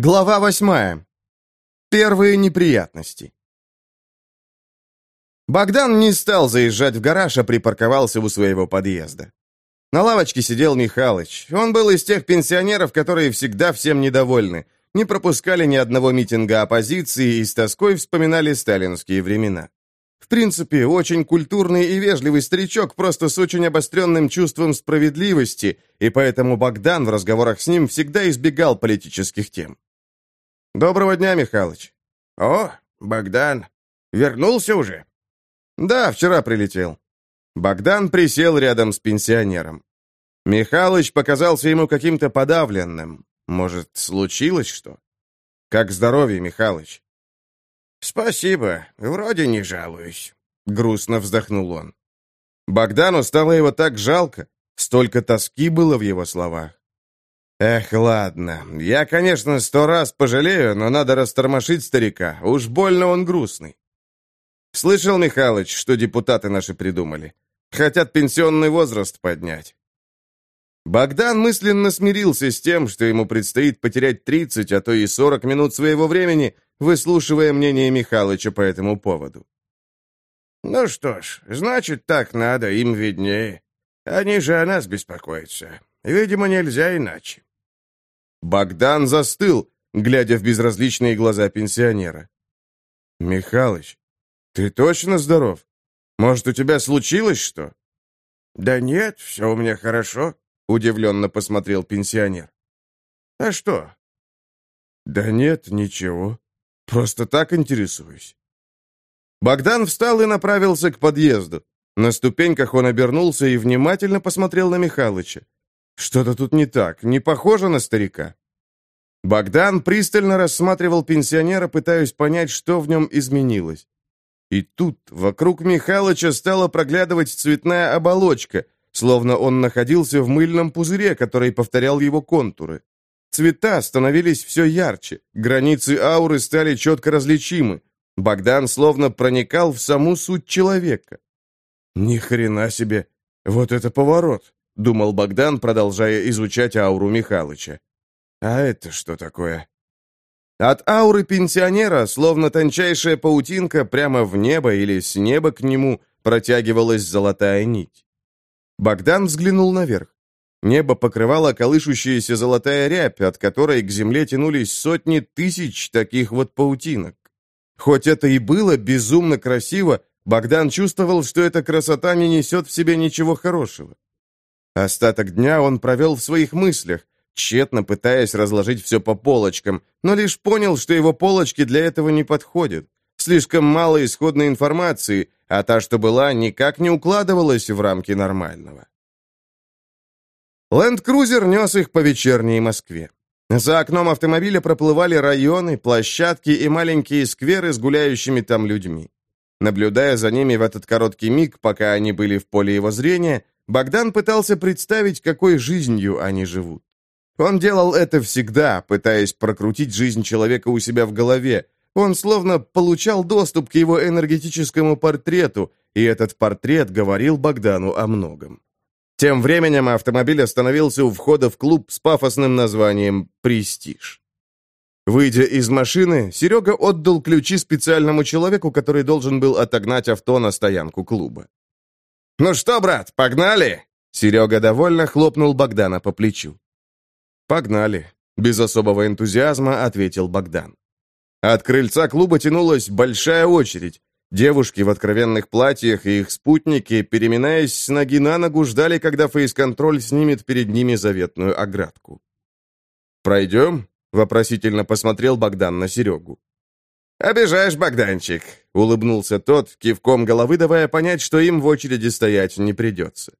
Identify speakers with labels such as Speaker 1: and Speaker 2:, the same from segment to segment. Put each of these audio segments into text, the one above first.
Speaker 1: Глава восьмая. Первые неприятности. Богдан не стал заезжать в гараж, а припарковался у своего подъезда. На лавочке сидел Михалыч. Он был из тех пенсионеров, которые всегда всем недовольны, не пропускали ни одного митинга оппозиции и с тоской вспоминали сталинские времена. В принципе, очень культурный и вежливый старичок, просто с очень обостренным чувством справедливости, и поэтому Богдан в разговорах с ним всегда избегал политических тем. «Доброго дня, Михалыч».
Speaker 2: «О, Богдан, вернулся уже?»
Speaker 1: «Да, вчера прилетел». Богдан присел рядом с пенсионером. Михалыч показался ему каким-то подавленным. Может, случилось что? «Как здоровье, Михалыч?»
Speaker 2: «Спасибо, вроде не жалуюсь», — грустно вздохнул он.
Speaker 1: Богдану стало его так жалко, столько тоски было в его словах. Эх, ладно. Я, конечно, сто раз пожалею, но надо растормошить старика. Уж больно он грустный. Слышал, Михалыч, что депутаты наши придумали? Хотят пенсионный возраст поднять. Богдан мысленно смирился с тем, что ему предстоит потерять 30, а то и 40 минут своего времени, выслушивая мнение Михалыча по этому поводу.
Speaker 2: «Ну что ж, значит, так надо, им виднее. Они же о нас беспокоятся. Видимо, нельзя иначе.
Speaker 1: Богдан застыл, глядя в безразличные глаза пенсионера. «Михалыч, ты точно здоров? Может, у тебя случилось что?»
Speaker 2: «Да нет, все у меня хорошо», — удивленно посмотрел пенсионер. «А что?»
Speaker 1: «Да нет, ничего. Просто так интересуюсь». Богдан встал и направился к подъезду. На ступеньках он обернулся и внимательно посмотрел на Михалыча. Что-то тут не так, не похоже на старика. Богдан пристально рассматривал пенсионера, пытаясь понять, что в нем изменилось. И тут вокруг Михалыча стала проглядывать цветная оболочка, словно он находился в мыльном пузыре, который повторял его контуры. Цвета становились все ярче, границы ауры стали четко различимы. Богдан словно проникал в саму суть человека. Ни хрена себе! Вот это поворот! Думал Богдан, продолжая изучать ауру Михалыча. А это что такое? От ауры пенсионера, словно тончайшая паутинка, прямо в небо или с неба к нему протягивалась золотая нить. Богдан взглянул наверх. Небо покрывало колышущаяся золотая рябь, от которой к земле тянулись сотни тысяч таких вот паутинок. Хоть это и было безумно красиво, Богдан чувствовал, что эта красота не несет в себе ничего хорошего. Остаток дня он провел в своих мыслях, тщетно пытаясь разложить все по полочкам, но лишь понял, что его полочки для этого не подходят. Слишком мало исходной информации, а та, что была, никак не укладывалась в рамки нормального. Ленд-крузер нес их по вечерней Москве. За окном автомобиля проплывали районы, площадки и маленькие скверы с гуляющими там людьми. Наблюдая за ними в этот короткий миг, пока они были в поле его зрения, Богдан пытался представить, какой жизнью они живут. Он делал это всегда, пытаясь прокрутить жизнь человека у себя в голове. Он словно получал доступ к его энергетическому портрету, и этот портрет говорил Богдану о многом. Тем временем автомобиль остановился у входа в клуб с пафосным названием «Престиж». Выйдя из машины, Серега отдал ключи специальному человеку, который должен был отогнать авто на стоянку клуба. «Ну что, брат, погнали?» Серега довольно хлопнул Богдана по плечу. «Погнали», — без особого энтузиазма ответил Богдан. От крыльца клуба тянулась большая очередь. Девушки в откровенных платьях и их спутники, переминаясь с ноги на ногу, ждали, когда фейс-контроль снимет перед ними заветную оградку. «Пройдем?» — вопросительно посмотрел Богдан на Серегу.
Speaker 2: «Обижаешь, Богданчик», — улыбнулся тот, кивком головы давая понять, что им в очереди стоять не придется.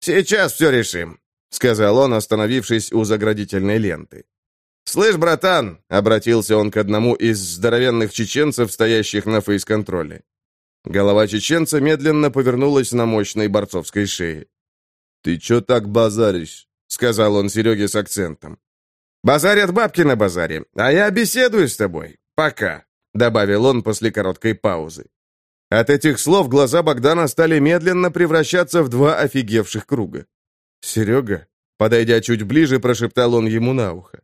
Speaker 2: «Сейчас все решим», — сказал он, остановившись у заградительной ленты. «Слышь, братан», — обратился он к одному из здоровенных чеченцев, стоящих на фейс-контроле. Голова чеченца медленно повернулась на мощной борцовской шее.
Speaker 1: «Ты чё так базаришь?» — сказал он Сереге с акцентом.
Speaker 2: «Базарят бабки на базаре, а я беседую с тобой. Пока» добавил он после короткой паузы.
Speaker 1: От этих слов глаза Богдана стали медленно превращаться в два офигевших круга. «Серега», подойдя чуть ближе, прошептал он ему на ухо.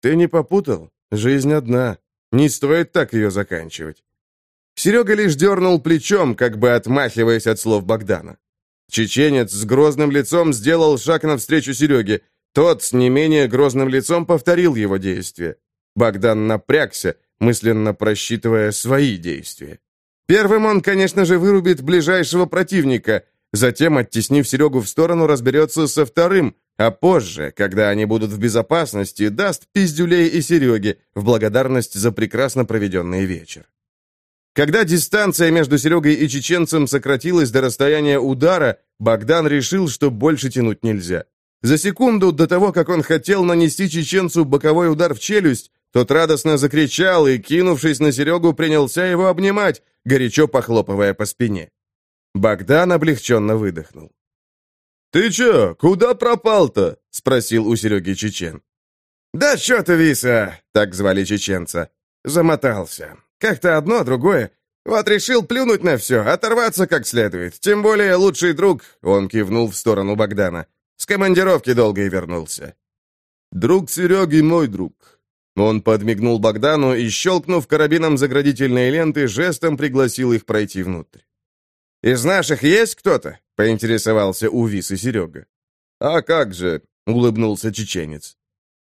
Speaker 1: «Ты не попутал? Жизнь одна. Не стоит так ее заканчивать. Серега лишь дернул плечом, как бы отмахиваясь от слов Богдана. Чеченец с грозным лицом сделал шаг навстречу Сереге. Тот с не менее грозным лицом повторил его действия. Богдан напрягся, мысленно просчитывая свои действия. Первым он, конечно же, вырубит ближайшего противника, затем, оттеснив Серегу в сторону, разберется со вторым, а позже, когда они будут в безопасности, даст пиздюлей и Сереге в благодарность за прекрасно проведенный вечер. Когда дистанция между Серегой и чеченцем сократилась до расстояния удара, Богдан решил, что больше тянуть нельзя. За секунду до того, как он хотел нанести чеченцу боковой удар в челюсть, тот радостно закричал и, кинувшись на Серегу, принялся его обнимать, горячо похлопывая по спине. Богдан облегченно выдохнул.
Speaker 2: «Ты чё, куда пропал-то?» — спросил у Сереги чечен.
Speaker 1: «Да чё ты, Виса!» — так звали чеченца. «Замотался. Как-то одно, другое. Вот решил плюнуть на все, оторваться как следует. Тем более лучший друг...» — он кивнул в сторону Богдана. «С командировки долго и вернулся».
Speaker 2: «Друг Сереги мой друг».
Speaker 1: Он подмигнул Богдану и, щелкнув карабином заградительной ленты, жестом пригласил их пройти внутрь. «Из наших есть кто-то?» — поинтересовался у Висы Серега.
Speaker 2: «А как же?» — улыбнулся чеченец.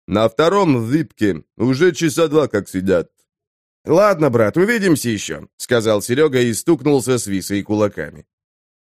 Speaker 2: «На втором випке уже часа два как сидят».
Speaker 1: «Ладно, брат, увидимся еще», — сказал Серега и стукнулся с Висой кулаками.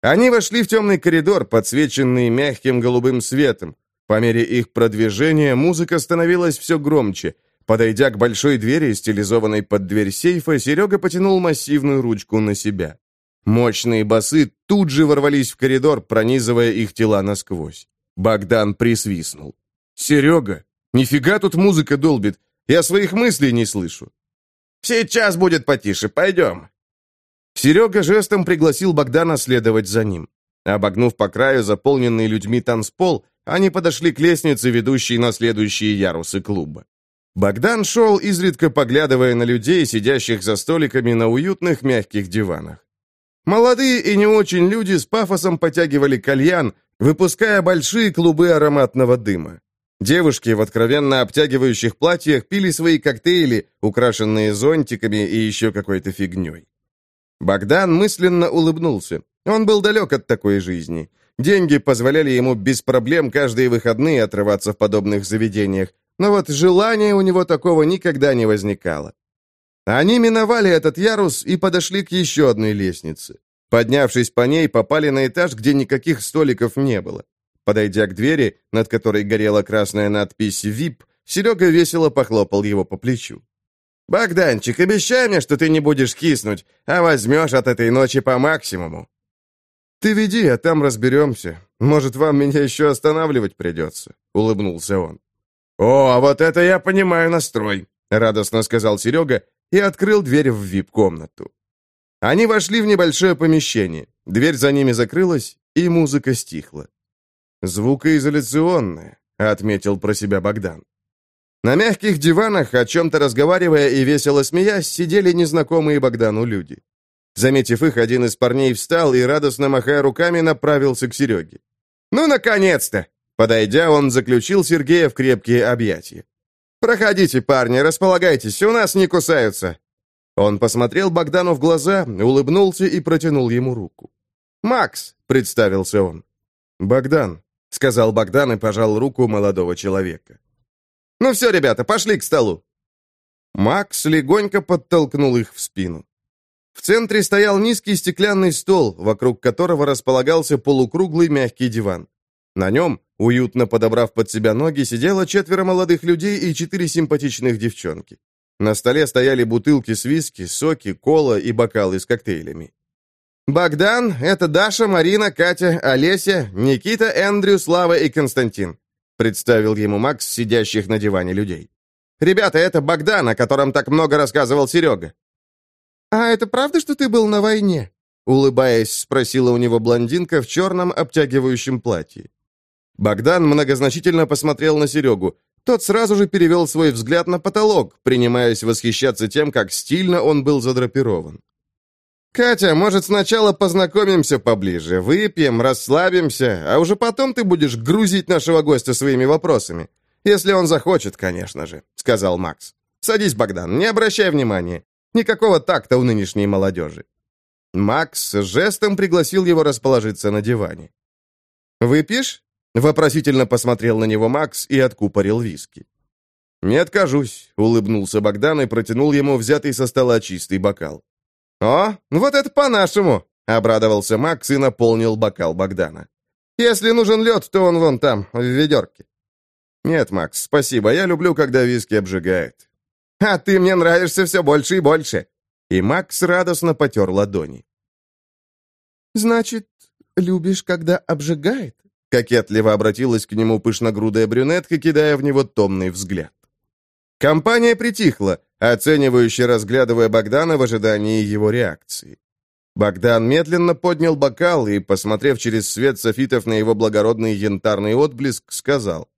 Speaker 1: Они вошли в темный коридор, подсвеченный мягким голубым светом. По мере их продвижения музыка становилась все громче. Подойдя к большой двери, стилизованной под дверь сейфа, Серега потянул массивную ручку на себя. Мощные басы тут же ворвались в коридор, пронизывая их тела насквозь. Богдан присвистнул. «Серега, нифига тут музыка долбит. Я своих мыслей не слышу». «Сейчас будет потише, пойдем». Серега жестом пригласил Богдана следовать за ним. Обогнув по краю заполненный людьми танцпол, они подошли к лестнице, ведущей на следующие ярусы клуба. Богдан шел, изредка поглядывая на людей, сидящих за столиками на уютных мягких диванах. Молодые и не очень люди с пафосом потягивали кальян, выпуская большие клубы ароматного дыма. Девушки в откровенно обтягивающих платьях пили свои коктейли, украшенные зонтиками и еще какой-то фигней. Богдан мысленно улыбнулся. Он был далек от такой жизни. Деньги позволяли ему без проблем каждые выходные отрываться в подобных заведениях, но вот желания у него такого никогда не возникало. Они миновали этот ярус и подошли к еще одной лестнице. Поднявшись по ней, попали на этаж, где никаких столиков не было. Подойдя к двери, над которой горела красная надпись «ВИП», Серега весело похлопал его по плечу. «Богданчик, обещай мне, что ты не будешь киснуть, а возьмешь от этой ночи по максимуму». «Ты веди, а там разберемся. Может, вам меня еще останавливать придется», — улыбнулся он. «О, а вот это я понимаю настрой», — радостно сказал Серега и открыл дверь в вип-комнату. Они вошли в небольшое помещение. Дверь за ними закрылась, и музыка стихла. «Звукоизоляционная», — отметил про себя Богдан. На мягких диванах, о чем-то разговаривая и весело смеясь, сидели незнакомые Богдану люди. Заметив их, один из парней встал и, радостно махая руками, направился к Сереге. «Ну, наконец-то!» Подойдя, он заключил Сергея в крепкие объятия. «Проходите, парни, располагайтесь, у нас не кусаются». Он посмотрел Богдану в глаза, улыбнулся и протянул ему руку. «Макс», — представился он. «Богдан», — сказал Богдан и пожал руку молодого человека. «Ну все, ребята, пошли к столу». Макс легонько подтолкнул их в спину. В центре стоял низкий стеклянный стол, вокруг которого располагался полукруглый мягкий диван. На нем, уютно подобрав под себя ноги, сидело четверо молодых людей и четыре симпатичных девчонки. На столе стояли бутылки с виски, соки, кола и бокалы с коктейлями. «Богдан, это Даша, Марина, Катя, Олеся, Никита, Эндрю, Слава и Константин», представил ему Макс, сидящих на диване людей. «Ребята, это Богдан, о котором так много рассказывал Серега». «А это правда, что ты был на войне?» Улыбаясь, спросила у него блондинка в черном обтягивающем платье. Богдан многозначительно посмотрел на Серегу. Тот сразу же перевел свой взгляд на потолок, принимаясь восхищаться тем, как стильно он был задрапирован. «Катя, может, сначала познакомимся поближе, выпьем, расслабимся, а уже потом ты будешь грузить нашего гостя своими вопросами. Если он захочет, конечно же», — сказал Макс.
Speaker 2: Садись, Богдан, не обращай внимания. Никакого такта у нынешней молодежи». Макс жестом пригласил его расположиться на диване. «Выпьешь?» — вопросительно посмотрел на него Макс и откупорил виски. «Не откажусь», — улыбнулся Богдан и протянул ему взятый со стола чистый бокал. «О, вот это по-нашему!» — обрадовался Макс и наполнил бокал Богдана. «Если нужен лед, то он вон там, в ведерке». «Нет, Макс, спасибо, я люблю, когда виски обжигает». «А ты мне нравишься все больше и больше!» И Макс радостно потер ладони.
Speaker 3: «Значит, любишь, когда обжигает?»
Speaker 2: Кокетливо обратилась к нему пышногрудая брюнетка, кидая в него томный взгляд. Компания притихла, оценивающе разглядывая Богдана в ожидании его реакции. Богдан медленно поднял бокал и, посмотрев через свет софитов на его благородный янтарный отблеск, сказал.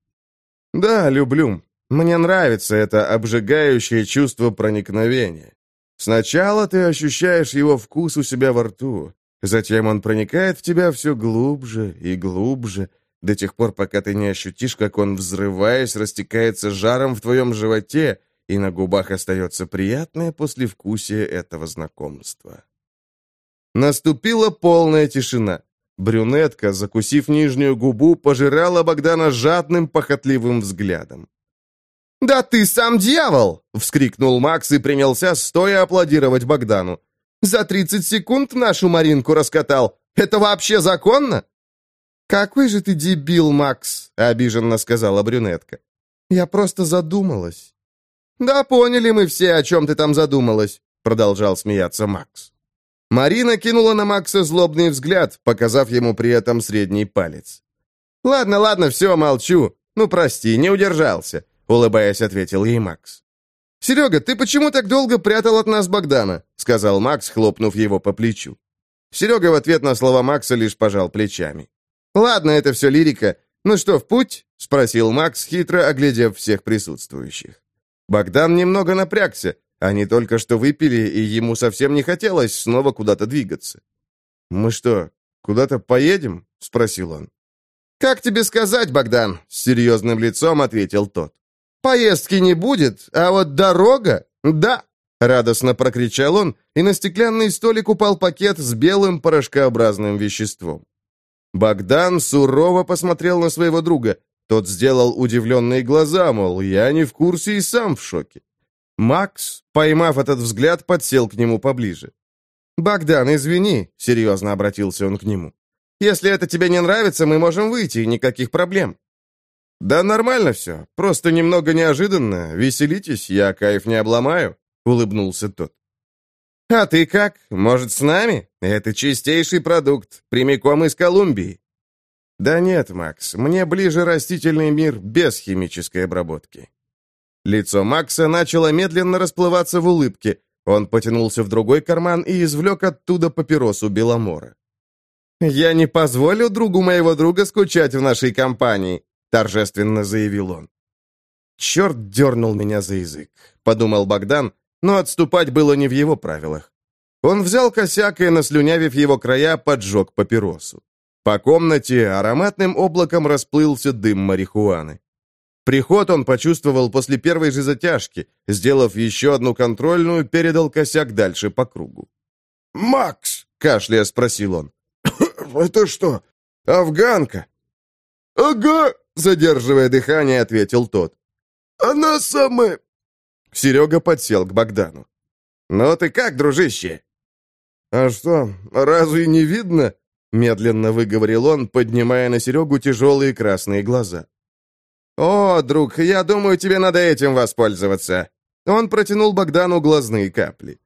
Speaker 2: «Да, люблю. Мне нравится это обжигающее чувство проникновения. Сначала ты ощущаешь его вкус у себя во рту, затем он проникает в тебя все глубже и глубже, до тех пор, пока ты не ощутишь, как он, взрываясь, растекается жаром в твоем животе, и на губах остается приятное послевкусие этого знакомства. Наступила полная тишина. Брюнетка, закусив нижнюю губу, пожирала Богдана жадным, похотливым взглядом. «Да ты сам дьявол!» — вскрикнул Макс и принялся стоя аплодировать Богдану. «За тридцать секунд нашу Маринку раскатал. Это вообще законно?»
Speaker 3: «Какой же ты дебил, Макс!» — обиженно сказала брюнетка. «Я просто задумалась».
Speaker 2: «Да поняли мы все, о чем ты там задумалась», — продолжал смеяться Макс. Марина кинула на Макса злобный взгляд, показав ему при этом средний палец. «Ладно, ладно, все, молчу. Ну, прости, не удержался», — улыбаясь, ответил ей Макс. «Серега, ты почему так долго прятал от нас Богдана?» — сказал Макс, хлопнув его по плечу. Серега в ответ на слова Макса лишь пожал плечами. «Ладно, это все лирика. Ну что, в путь?» — спросил Макс, хитро оглядев всех присутствующих. Богдан немного напрягся. Они только что выпили, и ему совсем не хотелось снова куда-то двигаться. «Мы что, куда-то поедем?» — спросил он. «Как тебе сказать, Богдан?» — с серьезным лицом ответил тот. «Поездки не будет, а вот дорога — да!» Радостно прокричал он, и на стеклянный столик упал пакет с белым порошкообразным веществом. Богдан сурово посмотрел на своего друга. Тот сделал удивленные глаза, мол, я не в курсе и сам в шоке. Макс, поймав этот взгляд, подсел к нему поближе. «Богдан, извини», — серьезно обратился он к нему. «Если это тебе не нравится, мы можем выйти, никаких проблем». «Да нормально все, просто немного неожиданно. Веселитесь, я кайф не обломаю», — улыбнулся тот. «А ты как? Может, с нами? Это чистейший продукт, прямиком из Колумбии». «Да нет, Макс, мне ближе растительный мир без химической обработки». Лицо Макса начало медленно расплываться в улыбке. Он потянулся в другой карман и извлек оттуда папиросу Беломора. «Я не позволю другу моего друга скучать в нашей компании», — торжественно заявил он. «Черт дернул меня за язык», — подумал Богдан, но отступать было не в его правилах. Он взял косяк и, наслюнявив его края, поджег папиросу. По комнате ароматным облаком расплылся дым марихуаны. Приход он почувствовал после первой же затяжки, сделав еще одну контрольную, передал косяк дальше по кругу.
Speaker 1: «Макс!»
Speaker 2: — кашляя спросил он.
Speaker 1: «Это что, афганка?»
Speaker 2: «Ага!» — задерживая дыхание, ответил тот.
Speaker 1: «Она самая
Speaker 2: Серега подсел к Богдану. «Ну ты как, дружище?» «А что, разве не видно?» Медленно выговорил он, поднимая на Серегу тяжелые красные глаза. «О, друг, я думаю, тебе надо этим воспользоваться». Он протянул Богдану глазные капли.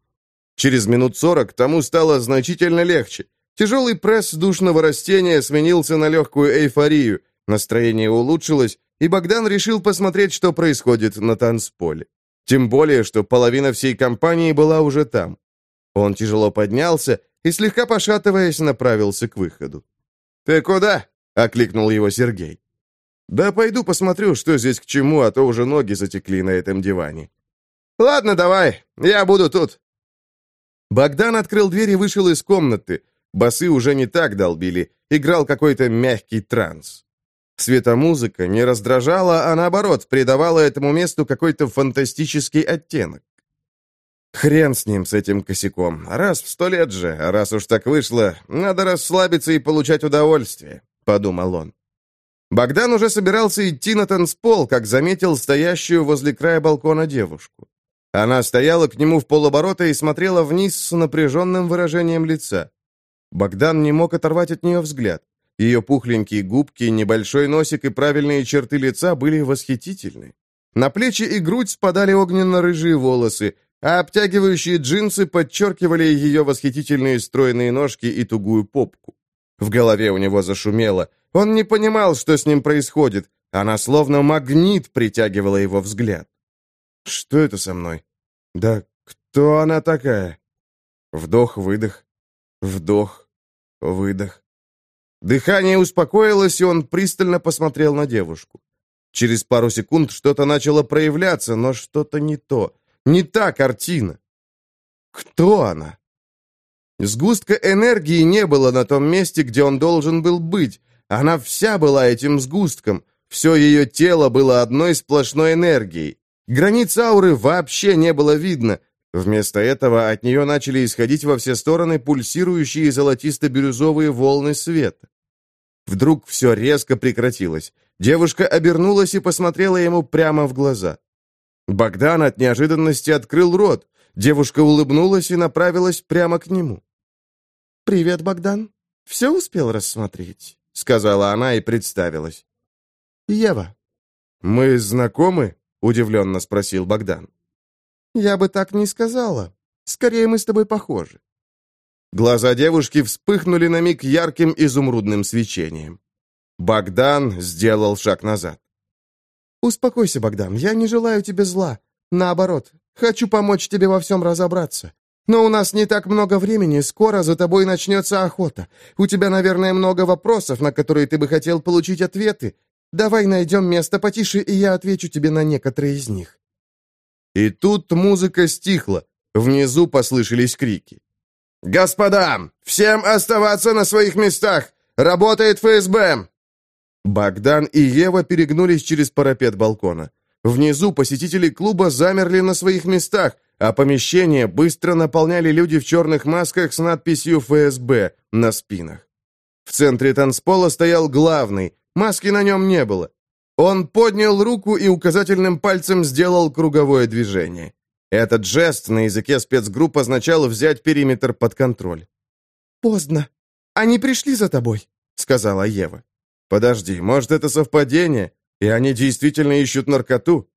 Speaker 2: Через минут сорок тому стало значительно легче. Тяжелый пресс душного растения сменился на легкую эйфорию, настроение улучшилось, и Богдан решил посмотреть, что происходит на танцполе. Тем более, что половина всей компании была уже там. Он тяжело поднялся и, слегка пошатываясь, направился к выходу. «Ты куда?» — окликнул его Сергей. «Да пойду посмотрю, что здесь к чему, а то уже ноги затекли на этом диване». «Ладно, давай, я буду тут». Богдан открыл дверь и вышел из комнаты. Басы уже не так долбили, играл какой-то мягкий транс.
Speaker 1: Светомузыка не раздражала, а наоборот, придавала этому месту какой-то фантастический оттенок. Хрен с ним, с этим косяком. Раз в сто лет же, а раз уж так вышло, надо расслабиться и получать удовольствие, — подумал он. Богдан уже собирался идти на танцпол, как заметил стоящую возле края балкона девушку. Она стояла к нему в полоборота и смотрела вниз с напряженным выражением лица. Богдан не мог оторвать от нее взгляд. Ее пухленькие губки, небольшой носик и правильные черты лица были восхитительны. На плечи и грудь спадали огненно-рыжие волосы, а обтягивающие джинсы подчеркивали ее восхитительные стройные ножки и тугую попку. В голове у него зашумело. Он не понимал, что с ним происходит. Она словно магнит притягивала его взгляд. «Что это со мной? Да кто она такая?» Вдох-выдох, вдох-выдох. Дыхание успокоилось, и он пристально посмотрел на девушку. Через пару секунд что-то начало проявляться, но что-то не то. Не та картина. Кто она? Сгустка энергии не было на том месте, где он должен был быть. Она вся была этим сгустком. Все ее тело было одной сплошной энергией. Границ ауры вообще не было видно. Вместо этого от нее начали исходить во все стороны пульсирующие золотисто-бирюзовые волны света. Вдруг все резко прекратилось. Девушка обернулась и посмотрела ему прямо в глаза. Богдан от неожиданности открыл рот. Девушка улыбнулась и направилась прямо к нему. «Привет, Богдан. Все успел рассмотреть?» — сказала она и представилась. «Ева». «Мы знакомы?» — удивленно спросил Богдан. «Я бы так не сказала. Скорее, мы с тобой похожи». Глаза девушки вспыхнули на миг ярким изумрудным свечением. Богдан сделал шаг назад. «Успокойся, Богдан, я не желаю тебе зла. Наоборот, хочу помочь тебе во всем разобраться. Но у нас не так много времени, скоро за тобой начнется охота. У тебя, наверное, много вопросов, на которые ты бы хотел получить ответы. Давай найдем место потише, и я отвечу тебе на некоторые из них». И тут музыка стихла. Внизу послышались крики. «Господа, всем оставаться на своих местах! Работает ФСБ!» Богдан и Ева перегнулись через парапет балкона. Внизу посетители клуба замерли на своих местах, а помещение быстро наполняли люди в черных масках с надписью «ФСБ» на спинах. В центре танцпола стоял главный, маски на нем не было. Он поднял руку и указательным пальцем сделал круговое движение. Этот жест на языке спецгрупп означал взять периметр под контроль. «Поздно. Они пришли за тобой», — сказала Ева. «Подожди, может, это совпадение, и они действительно ищут наркоту?»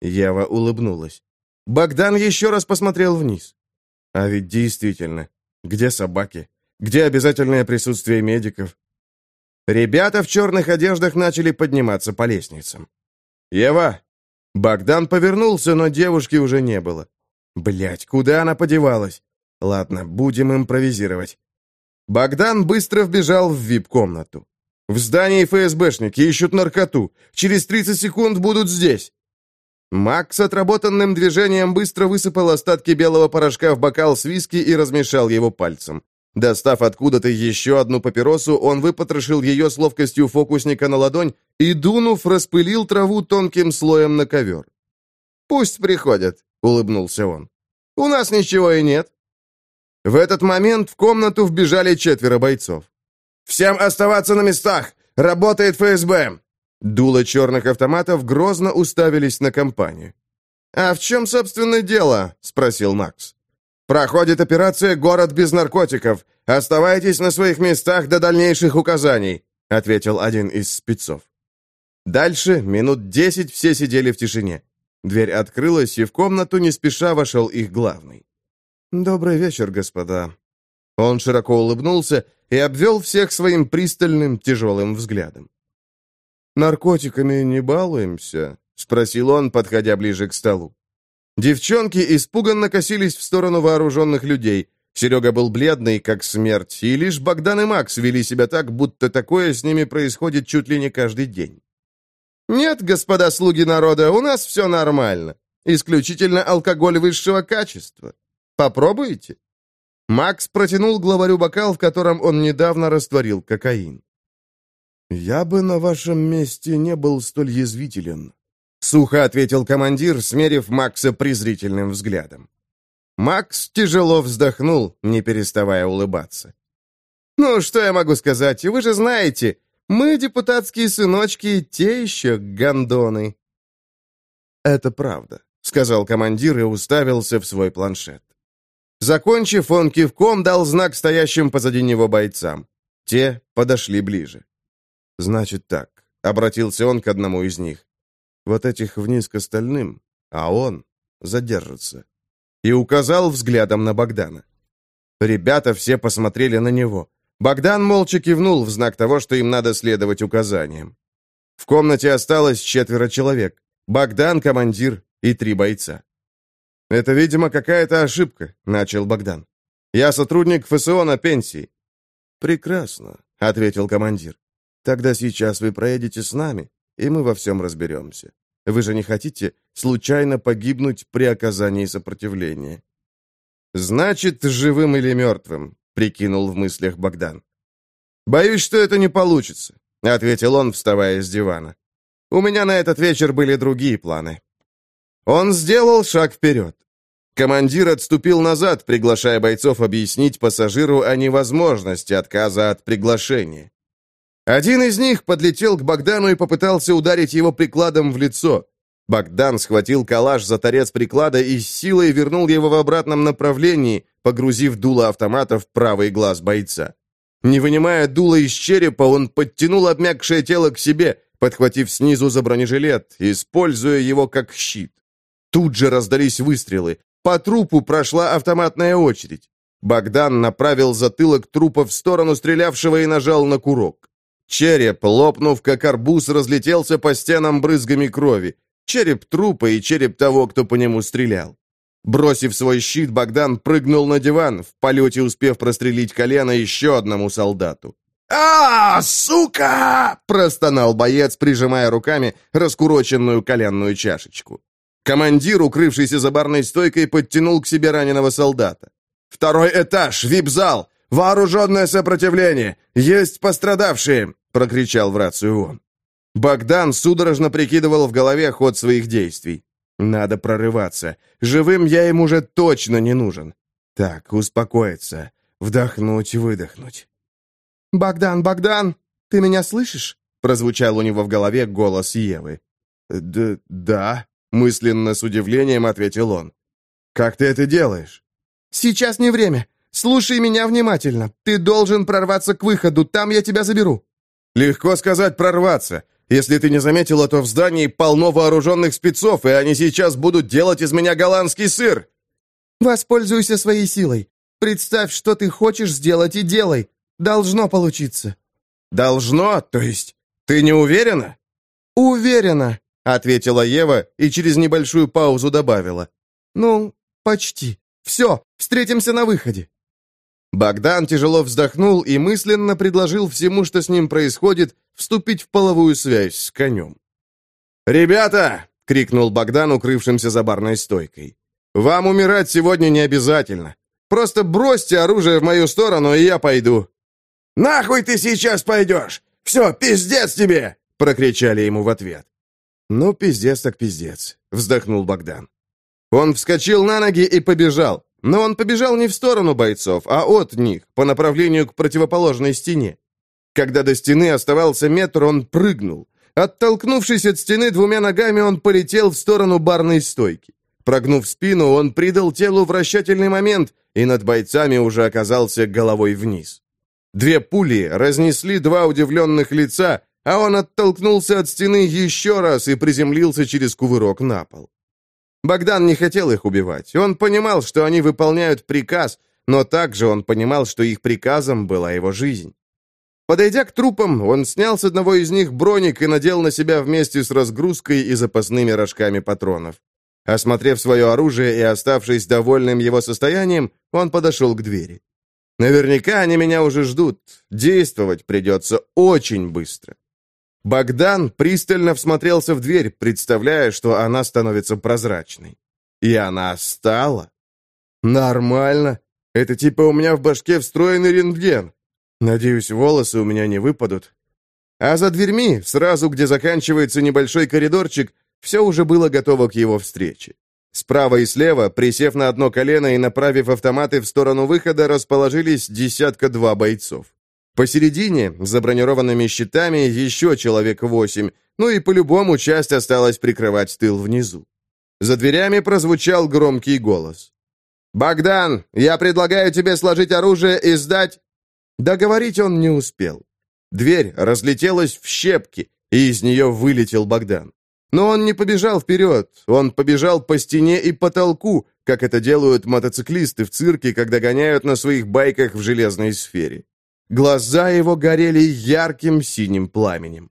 Speaker 1: Ева улыбнулась. Богдан еще раз посмотрел вниз. А ведь действительно, где собаки? Где обязательное присутствие медиков? Ребята в черных одеждах начали подниматься по лестницам. «Ева!» Богдан повернулся, но девушки уже не было. Блять, куда она подевалась? Ладно, будем импровизировать. Богдан быстро вбежал в вип-комнату. В здании ФСБшники ищут наркоту. Через 30 секунд будут здесь. Макс с отработанным движением быстро высыпал остатки белого порошка в бокал с виски и размешал его пальцем. Достав откуда-то еще одну папиросу, он выпотрошил ее с ловкостью фокусника на ладонь и, дунув, распылил траву тонким слоем на ковер. «Пусть приходят», — улыбнулся он. «У нас ничего и нет». В этот момент в комнату вбежали четверо бойцов. «Всем оставаться на местах! Работает ФСБ!» Дуло черных автоматов грозно уставились на компанию. «А в чем, собственно, дело?» — спросил Макс. «Проходит операция «Город без наркотиков». Оставайтесь на своих местах до дальнейших указаний», — ответил один из спецов. Дальше минут десять все сидели в тишине. Дверь открылась, и в комнату не спеша вошел их главный. «Добрый вечер, господа». Он широко улыбнулся и обвел всех своим пристальным, тяжелым взглядом. «Наркотиками не балуемся?» — спросил он, подходя ближе к столу. Девчонки испуганно косились в сторону вооруженных людей. Серега был бледный, как смерть, и лишь Богдан и Макс вели себя так, будто такое с ними происходит чуть ли не каждый день. «Нет, господа слуги народа, у нас все нормально. Исключительно алкоголь высшего качества. Попробуйте?» Макс протянул главарю бокал, в котором он недавно растворил кокаин. «Я бы на вашем месте не был столь язвителен», — сухо ответил командир, смерив Макса презрительным взглядом. Макс тяжело вздохнул, не переставая улыбаться. «Ну, что я могу сказать? Вы же знаете, мы, депутатские сыночки, те еще гондоны». «Это правда», — сказал командир и уставился в свой планшет. Закончив, он кивком дал знак стоящим позади него бойцам. Те подошли ближе. «Значит так», — обратился он к одному из них. «Вот этих вниз к остальным, а он задержится». И указал взглядом на Богдана. Ребята все посмотрели на него. Богдан молча кивнул в знак того, что им надо следовать указаниям. В комнате осталось четверо человек. Богдан, командир и три бойца. «Это, видимо, какая-то ошибка», — начал Богдан. «Я сотрудник ФСО на пенсии». «Прекрасно», — ответил командир. Тогда сейчас вы проедете с нами, и мы во всем разберемся. Вы же не хотите случайно погибнуть при оказании сопротивления?» «Значит, живым или мертвым», — прикинул в мыслях Богдан. «Боюсь, что это не получится», — ответил он, вставая с дивана. «У меня на этот вечер были другие планы». Он сделал шаг вперед. Командир отступил назад, приглашая бойцов объяснить пассажиру о невозможности отказа от приглашения. Один из них подлетел к Богдану и попытался ударить его прикладом в лицо. Богдан схватил калаш за торец приклада и с силой вернул его в обратном направлении, погрузив дуло автомата в правый глаз бойца. Не вынимая дуло из черепа, он подтянул обмякшее тело к себе, подхватив снизу за бронежилет, используя его как щит. Тут же раздались выстрелы. По трупу прошла автоматная очередь. Богдан направил затылок трупа в сторону стрелявшего и нажал на курок. Череп, лопнув как арбуз, разлетелся по стенам брызгами крови. Череп трупа и череп того, кто по нему стрелял. Бросив свой щит, Богдан прыгнул на диван, в полете успев прострелить колено еще одному солдату.
Speaker 2: «А, сука!» – простонал боец, прижимая руками раскуроченную коленную чашечку.
Speaker 1: Командир, укрывшийся за барной стойкой, подтянул к себе раненого солдата.
Speaker 2: «Второй этаж, вип-зал! Вооруженное сопротивление! Есть пострадавшие!» — прокричал в рацию он.
Speaker 1: Богдан судорожно прикидывал в голове ход своих действий. «Надо прорываться. Живым я им уже точно не нужен. Так, успокоиться. Вдохнуть, выдохнуть».
Speaker 3: «Богдан, Богдан, ты меня слышишь?»
Speaker 1: Прозвучал у него в голове голос Евы. «Да, да», — мысленно с удивлением ответил он. «Как ты это делаешь?»
Speaker 3: «Сейчас не время. Слушай меня внимательно. Ты должен прорваться к выходу, там я тебя заберу».
Speaker 1: «Легко сказать прорваться. Если ты не заметила, то в здании полно вооруженных спецов, и они сейчас будут делать из меня голландский сыр».
Speaker 3: «Воспользуйся своей силой. Представь, что ты хочешь сделать, и делай. Должно получиться».
Speaker 1: «Должно? То есть ты не уверена?»
Speaker 3: «Уверена», —
Speaker 1: ответила Ева и через небольшую паузу добавила.
Speaker 3: «Ну, почти. Все, встретимся на выходе».
Speaker 1: Богдан тяжело вздохнул и мысленно предложил всему, что с ним происходит, вступить в половую связь с конем. «Ребята!» — крикнул Богдан, укрывшимся за барной стойкой. «Вам умирать сегодня не обязательно. Просто бросьте оружие в мою сторону, и я пойду».
Speaker 2: «Нахуй ты сейчас пойдешь? Все, пиздец тебе!» — прокричали ему в ответ.
Speaker 1: «Ну, пиздец так пиздец», — вздохнул Богдан. Он вскочил на ноги и побежал. Но он побежал не в сторону бойцов, а от них, по направлению к противоположной стене. Когда до стены оставался метр, он прыгнул. Оттолкнувшись от стены двумя ногами, он полетел в сторону барной стойки. Прогнув спину, он придал телу вращательный момент и над бойцами уже оказался головой вниз. Две пули разнесли два удивленных лица, а он оттолкнулся от стены еще раз и приземлился через кувырок на пол. Богдан не хотел их убивать. Он понимал, что они выполняют приказ, но также он понимал, что их приказом была его жизнь. Подойдя к трупам, он снял с одного из них броник и надел на себя вместе с разгрузкой и запасными рожками патронов. Осмотрев свое оружие и оставшись довольным его состоянием, он подошел к двери. Наверняка они меня уже ждут. Действовать придется очень быстро. Богдан пристально всмотрелся в дверь, представляя, что она становится прозрачной. И она стала. Нормально. Это типа у меня в башке встроенный рентген. Надеюсь, волосы у меня не выпадут. А за дверьми, сразу где заканчивается небольшой коридорчик, все уже было готово к его встрече. Справа и слева, присев на одно колено и направив автоматы в сторону выхода, расположились десятка-два бойцов. Посередине, за бронированными щитами, еще человек восемь, ну и по-любому часть осталась прикрывать тыл внизу. За дверями прозвучал громкий голос. «Богдан, я предлагаю тебе сложить оружие и сдать...» Договорить он не успел. Дверь разлетелась в щепки, и из нее вылетел Богдан. Но он не побежал вперед, он побежал по стене и потолку, как это делают мотоциклисты в цирке, когда гоняют на своих байках в железной сфере. Глаза его горели ярким синим пламенем.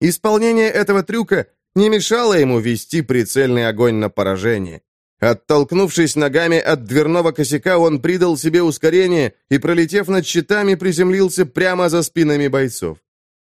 Speaker 1: Исполнение этого трюка не мешало ему вести прицельный огонь на поражение. Оттолкнувшись ногами от дверного косяка, он придал себе ускорение и, пролетев над щитами, приземлился прямо за спинами бойцов.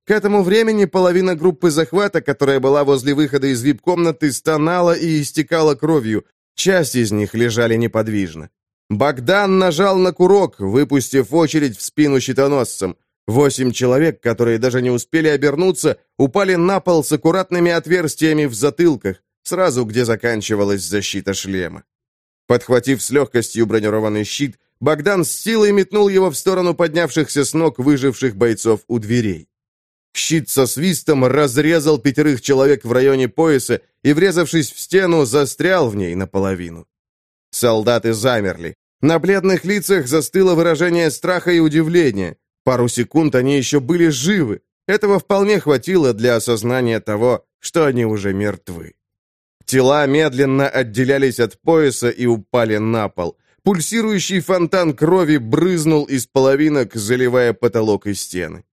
Speaker 1: К этому времени половина группы захвата, которая была возле выхода из вип-комнаты, стонала и истекала кровью. Часть из них лежали неподвижно. Богдан нажал на курок, выпустив очередь в спину щитоносцам. Восемь человек, которые даже не успели обернуться, упали на пол с аккуратными отверстиями в затылках, сразу где заканчивалась защита шлема. Подхватив с легкостью бронированный щит, Богдан с силой метнул его в сторону поднявшихся с ног выживших бойцов у дверей. Щит со свистом разрезал пятерых человек в районе пояса и, врезавшись в стену, застрял в ней наполовину. Солдаты замерли. На бледных лицах застыло выражение страха и удивления. Пару секунд они еще были живы. Этого вполне хватило для осознания того, что они уже мертвы. Тела медленно отделялись от пояса и упали на пол. Пульсирующий фонтан крови брызнул из половинок, заливая потолок и стены.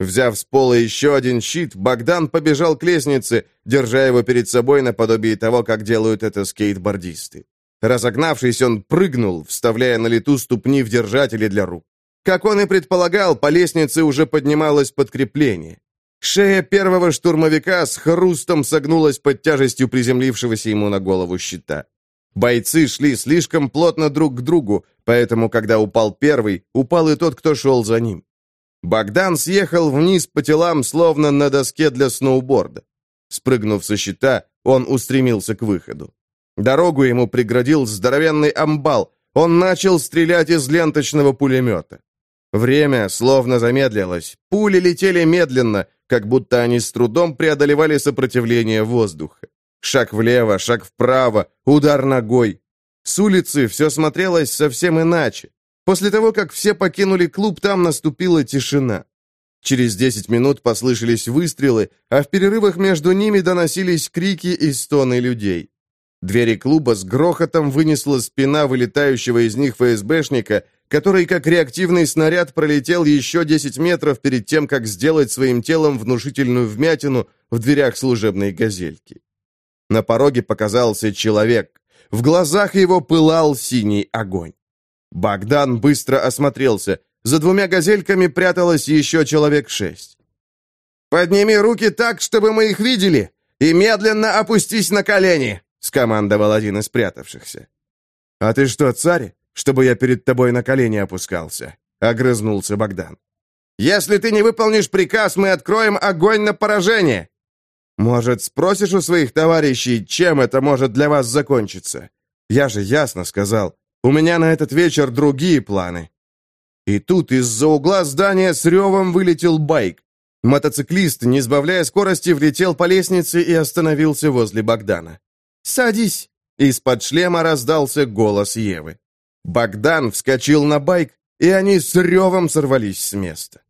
Speaker 1: Взяв с пола еще один щит, Богдан побежал к лестнице, держа его перед собой наподобие того, как делают это скейтбордисты. Разогнавшись, он прыгнул, вставляя на лету ступни в держатели для рук. Как он и предполагал, по лестнице уже поднималось подкрепление. Шея первого штурмовика с хрустом согнулась под тяжестью приземлившегося ему на голову щита. Бойцы шли слишком плотно друг к другу, поэтому, когда упал первый, упал и тот, кто шел за ним. Богдан съехал вниз по телам, словно на доске для сноуборда. Спрыгнув со щита, он устремился к выходу. Дорогу ему преградил здоровенный амбал. Он начал стрелять из ленточного пулемета. Время словно замедлилось. Пули летели медленно, как будто они с трудом преодолевали сопротивление воздуха. Шаг влево, шаг вправо, удар ногой. С улицы все смотрелось совсем иначе. После того, как все покинули клуб, там наступила тишина. Через десять минут послышались выстрелы, а в перерывах между ними доносились крики и стоны людей. Двери клуба с грохотом вынесла спина вылетающего из них ФСБшника, который, как реактивный снаряд, пролетел еще 10 метров перед тем, как сделать своим телом внушительную вмятину в дверях служебной газельки. На пороге показался человек. В глазах его пылал синий огонь. Богдан быстро осмотрелся. За двумя газельками пряталось еще человек шесть. «Подними руки так, чтобы мы их видели, и медленно опустись на колени!» — скомандовал один из спрятавшихся. «А ты что, царь, чтобы я перед тобой на колени опускался?» — огрызнулся Богдан. «Если ты не выполнишь приказ, мы откроем огонь на поражение!» «Может, спросишь у своих товарищей, чем это может для вас закончиться? Я же ясно сказал, у меня на этот вечер другие планы». И тут из-за угла здания с ревом вылетел байк. Мотоциклист, не сбавляя скорости, влетел по лестнице и остановился возле Богдана. «Садись!» Из-под шлема раздался голос Евы. Богдан вскочил на байк, и они с ревом сорвались с места.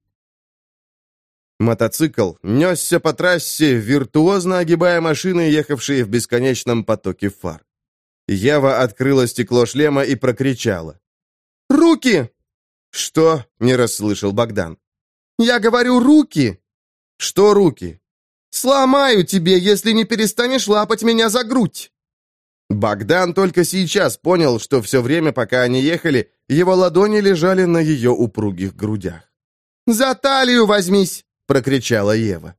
Speaker 1: Мотоцикл несся по трассе, виртуозно огибая машины, ехавшие в бесконечном потоке фар. Ева открыла стекло шлема и прокричала. «Руки!» «Что?» — не расслышал Богдан. «Я говорю, руки!» «Что руки?» «Сломаю тебе, если не перестанешь лапать меня за грудь!» Богдан только сейчас понял, что все время, пока они ехали, его ладони лежали на ее упругих грудях. «За талию возьмись!» — прокричала Ева.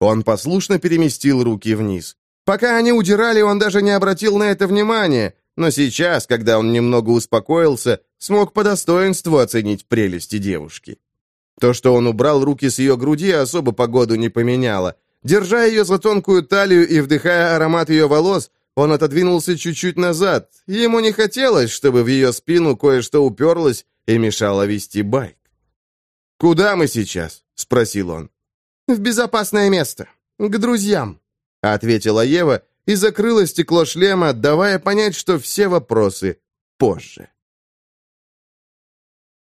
Speaker 1: Он послушно переместил руки вниз. Пока они удирали, он даже не обратил на это внимания, но сейчас, когда он немного успокоился, смог по достоинству оценить прелести девушки. То, что он убрал руки с ее груди, особо погоду не поменяло. Держа ее за тонкую талию и вдыхая аромат ее волос, он отодвинулся чуть-чуть назад. Ему не хотелось, чтобы в ее спину кое-что уперлось и мешало вести байк. «Куда мы сейчас?» — спросил он.
Speaker 3: «В безопасное место. К друзьям», —
Speaker 1: ответила Ева и закрыла стекло шлема, давая понять, что все вопросы позже.